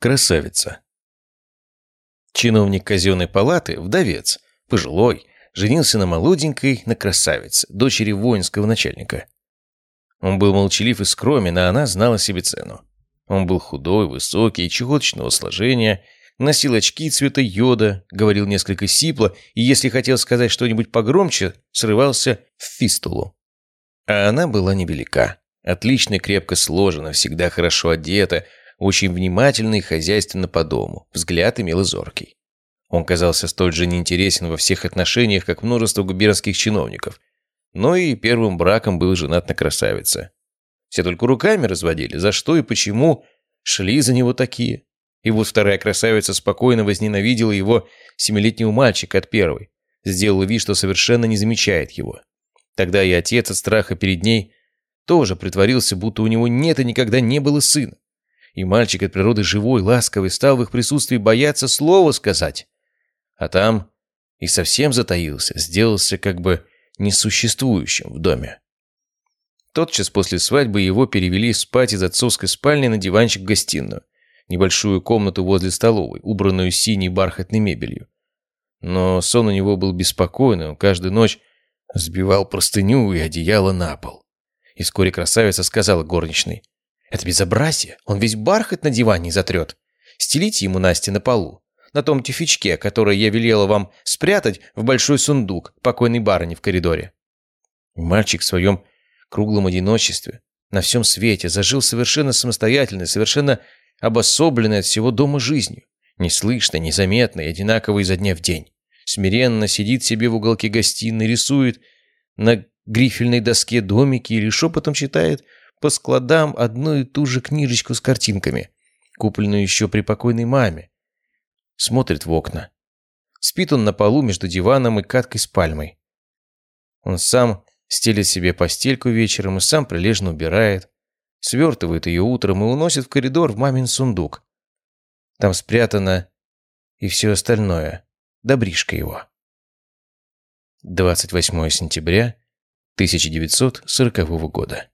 Красавица. Чиновник казенной палаты, вдовец, пожилой, женился на молоденькой, на красавице, дочери воинского начальника. Он был молчалив и скромен, а она знала себе цену. Он был худой, высокий, чехоточного сложения, носил очки цвета йода, говорил несколько сипло и, если хотел сказать что-нибудь погромче, срывался в фистулу. А она была невелика. Отлично крепко сложена, всегда хорошо одета, очень внимательный и хозяйственно по дому, взгляд имел зоркий. Он казался столь же неинтересен во всех отношениях, как множество губернских чиновников. Но и первым браком был женат на красавице. Все только руками разводили, за что и почему шли за него такие. И вот вторая красавица спокойно возненавидела его семилетнего мальчика от первой. Сделала вид, что совершенно не замечает его. Тогда и отец от страха перед ней тоже притворился, будто у него нет и никогда не было сына. И мальчик от природы живой, ласковый, стал в их присутствии бояться слова сказать. А там и совсем затаился, сделался как бы несуществующим в доме. Тотчас после свадьбы его перевели спать из отцовской спальни на диванчик в гостиную, небольшую комнату возле столовой, убранную синей бархатной мебелью. Но сон у него был беспокойный, он каждую ночь сбивал простыню и одеяло на пол. И вскоре красавица сказала горничной, «Это безобразие, он весь бархат на диване затрет. Стелите ему Насте на полу, на том тюфячке, который я велела вам спрятать в большой сундук покойной барыни в коридоре». Мальчик в своем круглом одиночестве, на всем свете, зажил совершенно самостоятельной, совершенно обособленной от всего дома жизнью, неслышной, незаметной, одинаковой изо дня в день. Смиренно сидит себе в уголке гостиной, рисует на грифельной доске домики или шепотом читает по складам одну и ту же книжечку с картинками, купленную еще при покойной маме. Смотрит в окна. Спит он на полу между диваном и каткой с пальмой. Он сам стелит себе постельку вечером и сам прилежно убирает, свертывает ее утром и уносит в коридор в мамин сундук. Там спрятано и все остальное, добришка его. 28 сентября 1940 года.